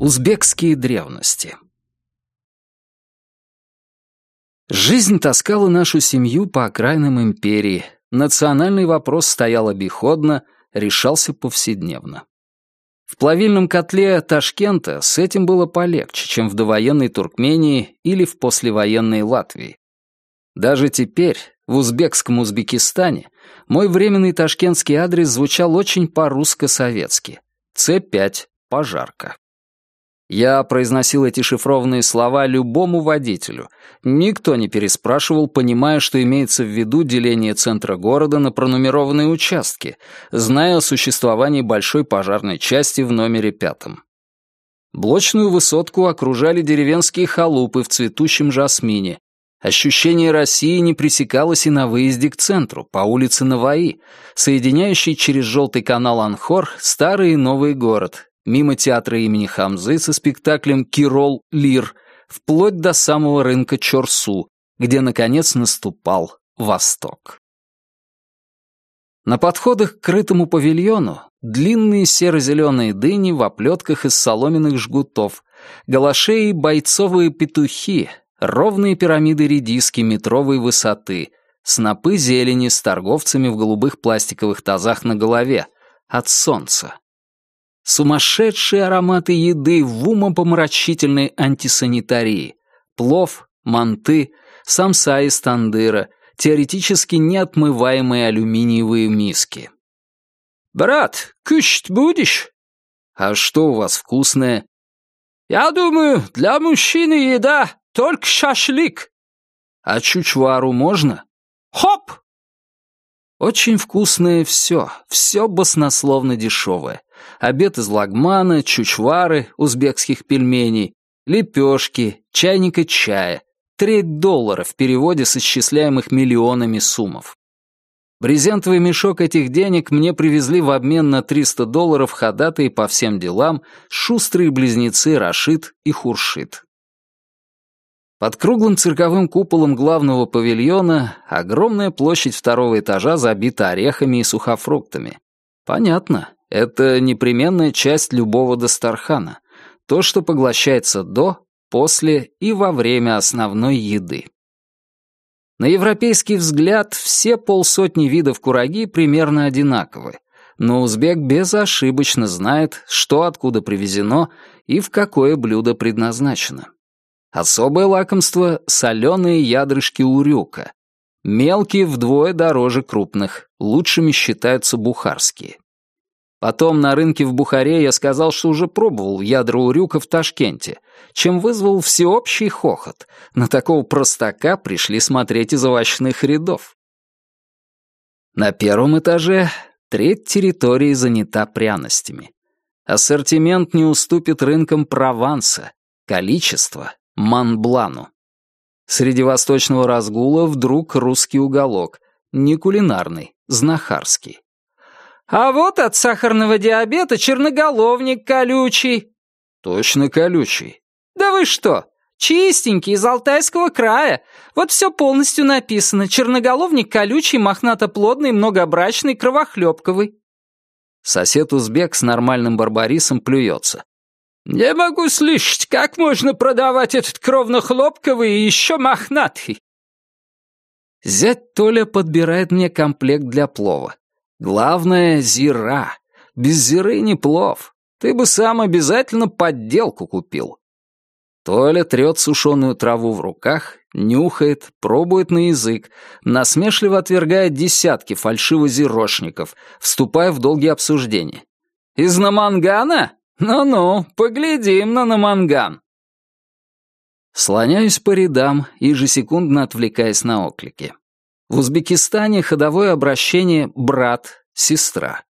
Узбекские древности Жизнь таскала нашу семью по окраинам империи. Национальный вопрос стоял обиходно, решался повседневно. В плавильном котле Ташкента с этим было полегче, чем в довоенной Туркмении или в послевоенной Латвии. Даже теперь, в узбекском Узбекистане, мой временный ташкентский адрес звучал очень по-русско-советски. С5, пожарка. Я произносил эти шифрованные слова любому водителю. Никто не переспрашивал, понимая, что имеется в виду деление центра города на пронумерованные участки, зная о существовании большой пожарной части в номере пятом. Блочную высотку окружали деревенские халупы в цветущем жасмине. Ощущение России не пресекалось и на выезде к центру, по улице Наваи, соединяющей через желтый канал Анхор старый и новый город, мимо театра имени Хамзы со спектаклем «Кирол Лир», вплоть до самого рынка Чорсу, где, наконец, наступал Восток. На подходах к крытому павильону длинные серо-зеленые дыни в оплетках из соломенных жгутов, галашеи бойцовые петухи, ровные пирамиды редиски метровой высоты, снопы зелени с торговцами в голубых пластиковых тазах на голове, от солнца. Сумасшедшие ароматы еды в умопомрачительной антисанитарии. Плов, манты, самса из тандыра, теоретически неотмываемые алюминиевые миски. «Брат, кушать будешь?» «А что у вас вкусное?» «Я думаю, для мужчины еда только шашлык». «А чучвару можно?» «Хоп!» Очень вкусное все, все баснословно дешевое обед из лагмана, чучвары, узбекских пельменей, лепешки, чайника чая, треть доллара в переводе с исчисляемых миллионами суммов. Брезентовый мешок этих денег мне привезли в обмен на 300 долларов ходатые по всем делам шустрые близнецы Рашид и Хуршит. Под круглым цирковым куполом главного павильона огромная площадь второго этажа забита орехами и сухофруктами. Понятно, это непременная часть любого Дастархана. То, что поглощается до, после и во время основной еды. На европейский взгляд все полсотни видов кураги примерно одинаковы, но узбек безошибочно знает, что откуда привезено и в какое блюдо предназначено. Особое лакомство — соленые ядрышки урюка. Мелкие вдвое дороже крупных, лучшими считаются бухарские. Потом на рынке в Бухаре я сказал, что уже пробовал ядра урюка в Ташкенте, чем вызвал всеобщий хохот. На такого простака пришли смотреть из овощных рядов. На первом этаже треть территории занята пряностями. Ассортимент не уступит рынкам Прованса, количество — Манблану. Среди восточного разгула вдруг русский уголок, не кулинарный, знахарский. А вот от сахарного диабета черноголовник колючий. Точно колючий. Да вы что? Чистенький, из Алтайского края. Вот все полностью написано. Черноголовник колючий, мохнато-плодный, многобрачный, кровохлебковый. Сосед-узбек с нормальным барбарисом плюется. «Не могу слышать, как можно продавать этот кровно-хлопковый и еще мохнатый?» Зять Толя подбирает мне комплект для плова. Главное — зира. Без зиры не плов. Ты бы сам обязательно подделку купил. Толя трет сушеную траву в руках, нюхает, пробует на язык, насмешливо отвергает десятки фальшивозирошников, вступая в долгие обсуждения. «Из Намангана? Ну-ну, поглядим на Наманган!» Слоняюсь по рядам, ежесекундно отвлекаясь на оклики. В Узбекистане ходовое обращение «брат», «сестра».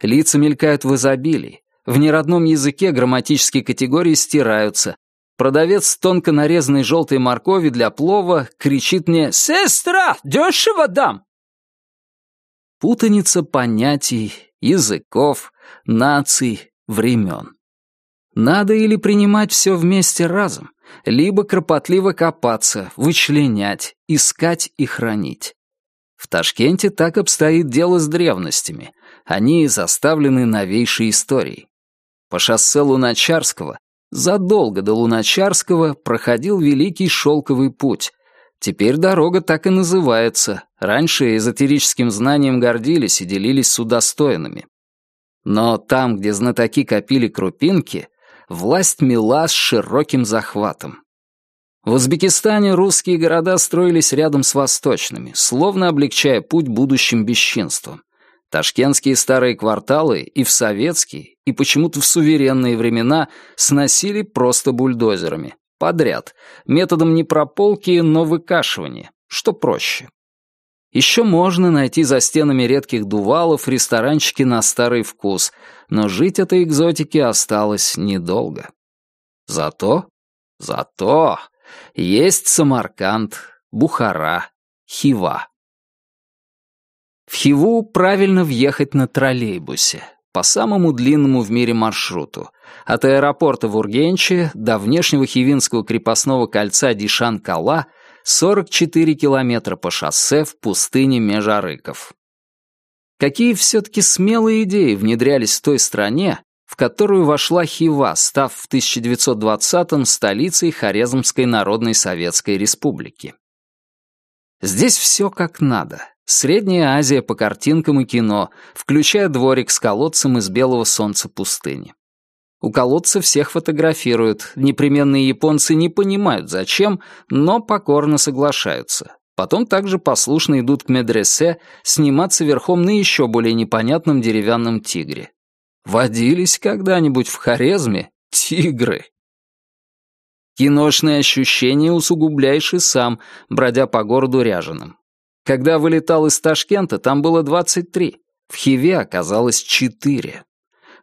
Лица мелькают в изобилии. В неродном языке грамматические категории стираются. Продавец тонко нарезанной желтой моркови для плова кричит мне «Сестра, дешево дам!» Путаница понятий, языков, наций, времен. Надо или принимать все вместе разом, либо кропотливо копаться, вычленять, искать и хранить. В Ташкенте так обстоит дело с древностями. Они заставлены новейшей историей. По шоссе Луначарского задолго до Луначарского проходил Великий Шелковый путь. Теперь дорога так и называется. Раньше эзотерическим знанием гордились и делились с удостоенными. Но там, где знатоки копили крупинки, власть мела с широким захватом. В Узбекистане русские города строились рядом с восточными, словно облегчая путь будущим бесчинствам. Ташкентские старые кварталы и в советские, и почему-то в суверенные времена сносили просто бульдозерами, подряд, методом не прополки, но выкашивания, что проще. Еще можно найти за стенами редких дувалов ресторанчики на старый вкус, но жить этой экзотике осталось недолго. Зато, зато есть Самарканд, Бухара, Хива. В Хиву правильно въехать на троллейбусе, по самому длинному в мире маршруту, от аэропорта в Ургенче до внешнего хивинского крепостного кольца Дишан-Кала 44 километра по шоссе в пустыне Межарыков. Какие все-таки смелые идеи внедрялись в той стране, в которую вошла Хива, став в 1920-м столицей Хорезмской Народной Советской Республики. Здесь все как надо. Средняя Азия по картинкам и кино, включая дворик с колодцем из белого солнца пустыни. У колодца всех фотографируют, непременные японцы не понимают зачем, но покорно соглашаются. Потом также послушно идут к медресе сниматься верхом на еще более непонятном деревянном тигре. Водились когда-нибудь в Хорезме тигры? Киношные ощущения усугубляешь и сам, бродя по городу ряженым. Когда вылетал из Ташкента, там было 23, в Хиве оказалось 4.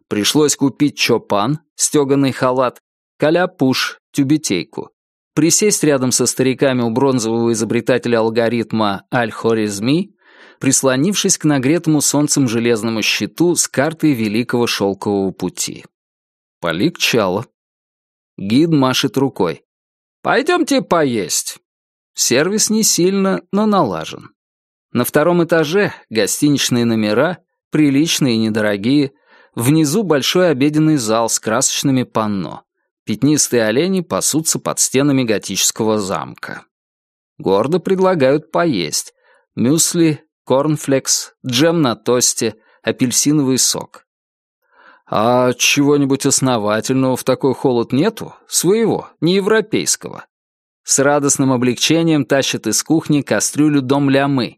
Пришлось купить чопан, стеганый халат, каляпуш, тюбетейку. Присесть рядом со стариками у бронзового изобретателя алгоритма Аль-Хорезми, прислонившись к нагретому солнцем железному щиту с картой Великого Шелкового пути. Полегчало. Гид машет рукой. «Пойдемте поесть». Сервис не сильно, но налажен. На втором этаже гостиничные номера, приличные и недорогие, Внизу большой обеденный зал с красочными панно. Пятнистые олени пасутся под стенами готического замка. Гордо предлагают поесть. Мюсли, корнфлекс, джем на тосте, апельсиновый сок. А чего-нибудь основательного в такой холод нету? Своего, не европейского. С радостным облегчением тащат из кухни кастрюлю дом лямы.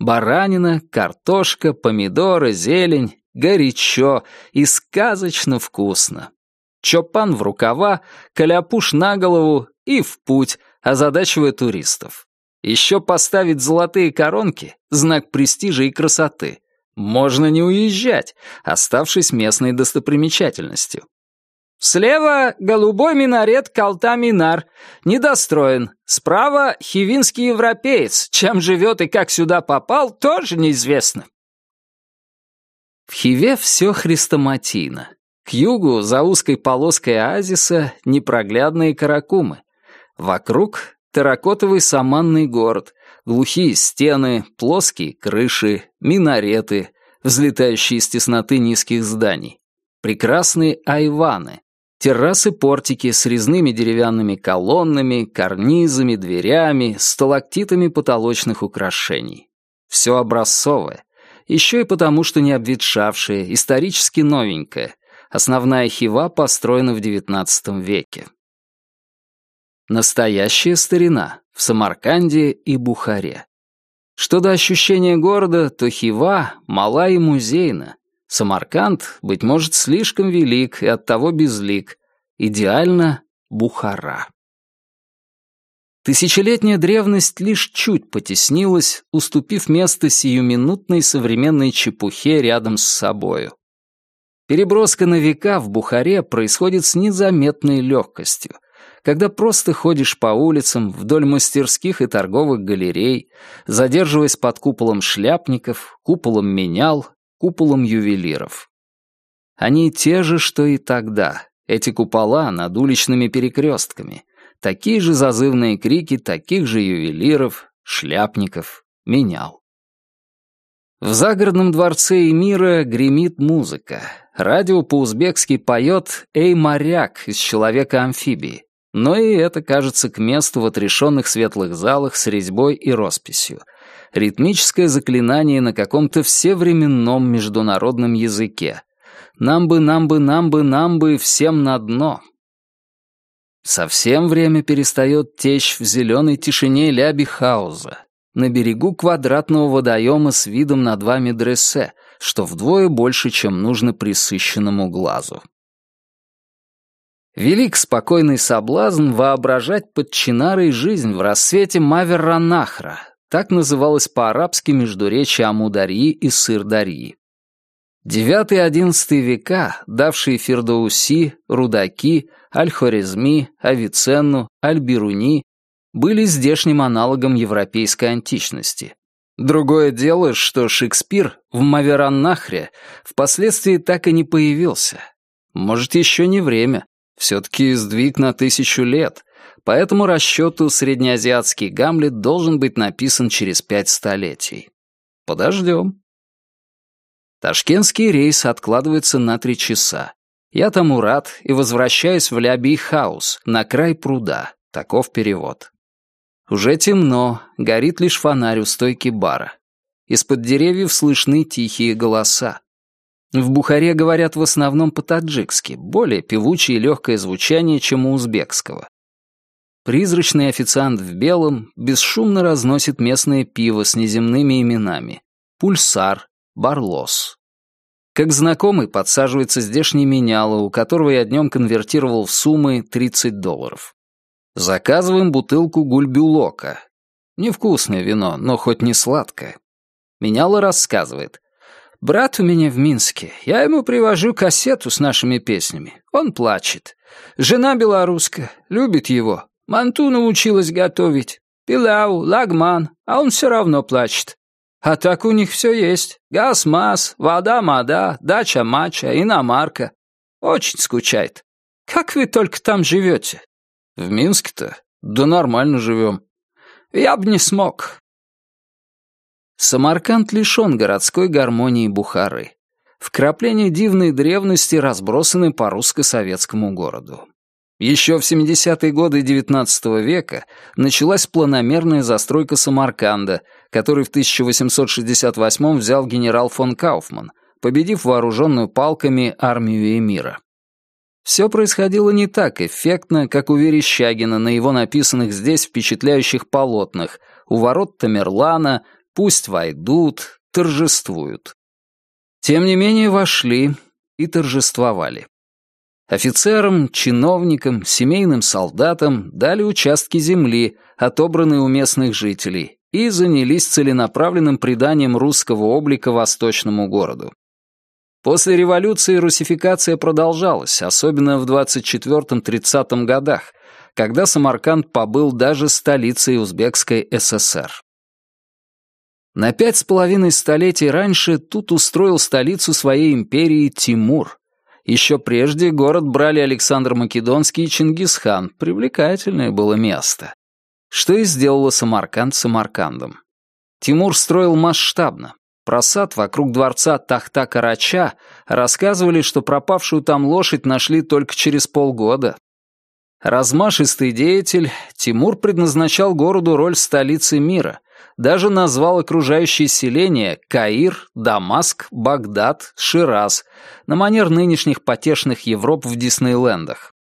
Баранина, картошка, помидоры, зелень, горячо и сказочно вкусно. Чопан в рукава, каляпуш на голову и в путь, озадачивая туристов. Еще поставить золотые коронки — знак престижа и красоты. Можно не уезжать, оставшись местной достопримечательностью. Слева голубой минарет Калта-Минар, недостроен. Справа хивинский европеец, чем живет и как сюда попал, тоже неизвестно. В Хиве все хрестоматийно. К югу, за узкой полоской оазиса, непроглядные каракумы. Вокруг — терракотовый саманный город, глухие стены, плоские крыши, минареты, взлетающие из тесноты низких зданий. Прекрасные айваны, террасы-портики с резными деревянными колоннами, карнизами, дверями, сталактитами потолочных украшений. Все образцовое, еще и потому, что не обветшавшая, исторически новенькая. Основная хива построена в XIX веке. Настоящая старина в Самарканде и Бухаре. Что до ощущения города, то Хива мала и музейна. Самарканд, быть может, слишком велик и оттого безлик. Идеально Бухара. Тысячелетняя древность лишь чуть потеснилась, уступив место сиюминутной современной чепухе рядом с собою. Переброска на века в Бухаре происходит с незаметной легкостью, когда просто ходишь по улицам вдоль мастерских и торговых галерей, задерживаясь под куполом шляпников, куполом менял, куполом ювелиров. Они те же, что и тогда, эти купола над уличными перекрестками — Такие же зазывные крики таких же ювелиров, шляпников, менял. В загородном дворце Эмира гремит музыка. радио по-узбекски поет «Эй, моряк» из «Человека-амфибии», но и это кажется к месту в отрешенных светлых залах с резьбой и росписью. Ритмическое заклинание на каком-то всевременном международном языке. «Нам бы, нам бы, нам бы, нам бы, всем на дно». Совсем время перестает течь в зеленой тишине ляби хауза, на берегу квадратного водоема с видом на два медресе, что вдвое больше, чем нужно присыщенному глазу. Велик спокойный соблазн воображать под Чинарой жизнь в рассвете Маверранахра, так называлось по-арабски междуречие Амударьи и Сырдарьи. Девятый-одиннадцатый века, давшие Фердоуси, Рудаки, Аль-Хорезми, Авиценну, Аль-Бируни, были здешним аналогом европейской античности. Другое дело, что Шекспир в Мавераннахре впоследствии так и не появился. Может, еще не время. Все-таки сдвиг на тысячу лет. По этому расчету среднеазиатский Гамлет должен быть написан через пять столетий. Подождем. Ташкентский рейс откладывается на три часа. Я тому рад и возвращаюсь в Ляби-хауз, на край пруда. Таков перевод. Уже темно, горит лишь фонарь у стойки бара. Из-под деревьев слышны тихие голоса. В Бухаре говорят в основном по-таджикски, более певучее и легкое звучание, чем у узбекского. Призрачный официант в белом бесшумно разносит местное пиво с неземными именами. Пульсар, Барлос. Как знакомый подсаживается здешний меняло, у которого я днем конвертировал в суммы 30 долларов. Заказываем бутылку гульбюлока. Невкусное вино, но хоть не сладкое. Меняла рассказывает. «Брат у меня в Минске. Я ему привожу кассету с нашими песнями. Он плачет. Жена белорусская, любит его. Манту научилась готовить. Пилау, лагман, а он все равно плачет. А так у них все есть. Газ, маз, вода, мада, дача, мача, иномарка. Очень скучает. Как вы только там живете? В Минске-то? Да нормально живем. Я бы не смог. Самарканд лишен городской гармонии Бухары. Вкрапления дивной древности разбросаны по русско-советскому городу. Еще в 70-е годы XIX века началась планомерная застройка Самарканда, который в 1868 взял генерал фон Кауфман, победив вооруженную палками армию эмира. Все происходило не так эффектно, как у Верещагина на его написанных здесь впечатляющих полотнах «У ворот Тамерлана», «Пусть войдут», «Торжествуют». Тем не менее вошли и торжествовали. Офицерам, чиновникам, семейным солдатам дали участки земли, отобранные у местных жителей, и занялись целенаправленным приданием русского облика восточному городу. После революции русификация продолжалась, особенно в 24-30 годах, когда Самарканд побыл даже столицей Узбекской ССР. На пять с половиной столетий раньше тут устроил столицу своей империи Тимур. Еще прежде город брали Александр Македонский и Чингисхан, привлекательное было место. Что и сделало Самарканд Самаркандом. Тимур строил масштабно, Просад вокруг дворца Тахта-Карача рассказывали, что пропавшую там лошадь нашли только через полгода. Размашистый деятель, Тимур предназначал городу роль столицы мира, даже назвал окружающие селения Каир, Дамаск, Багдад, Шираз, на манер нынешних потешных Европ в Диснейлендах.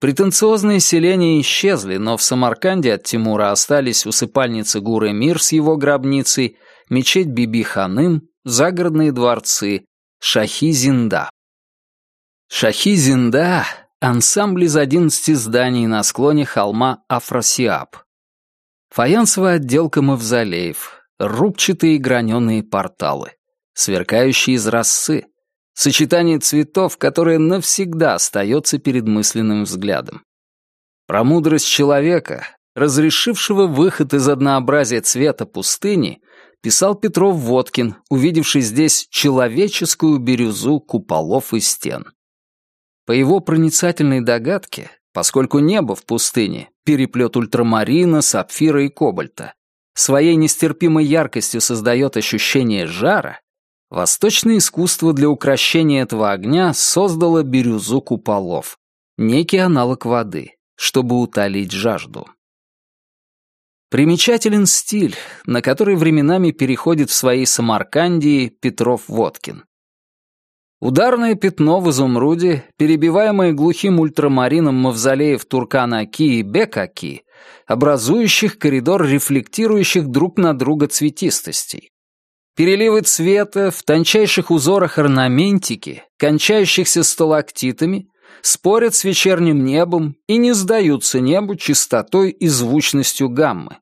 Претенциозные селения исчезли, но в Самарканде от Тимура остались усыпальница Гуры-Мир с его гробницей — мечеть Биби-Ханым, загородные дворцы, Шахи-Зинда. Шахи-Зинда — ансамбль из одиннадцати зданий на склоне холма Афросиаб. Фаянсовая отделка мавзолеев, рубчатые и граненые порталы, сверкающие из росы, сочетание цветов, которое навсегда остается перед мысленным взглядом. Про мудрость человека, разрешившего выход из однообразия цвета пустыни, писал Петров Водкин, увидевший здесь человеческую бирюзу куполов и стен. По его проницательной догадке, поскольку небо в пустыне — переплет ультрамарина, сапфира и кобальта, своей нестерпимой яркостью создает ощущение жара, Восточное искусство для украшения этого огня создало бирюзу куполов, некий аналог воды, чтобы утолить жажду. Примечателен стиль, на который временами переходит в своей Самаркандии Петров-Водкин. Ударное пятно в изумруде, перебиваемое глухим ультрамарином мавзолеев Туркана-Ки и Бека-Ки, образующих коридор рефлектирующих друг на друга цветистостей. Переливы цвета в тончайших узорах орнаментики, кончающихся сталактитами, спорят с вечерним небом и не сдаются небу чистотой и звучностью гаммы.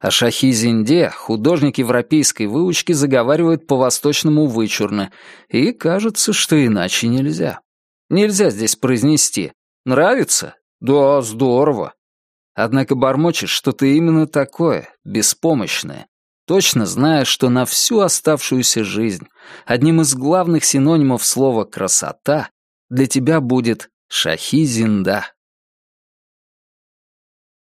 О Шахи Зинде художник европейской выучки заговаривает по-восточному вычурно, и кажется, что иначе нельзя. Нельзя здесь произнести «нравится?» «Да, здорово». Однако бормочет что-то именно такое, беспомощное, точно зная, что на всю оставшуюся жизнь одним из главных синонимов слова «красота» для тебя будет Шахи Зинда.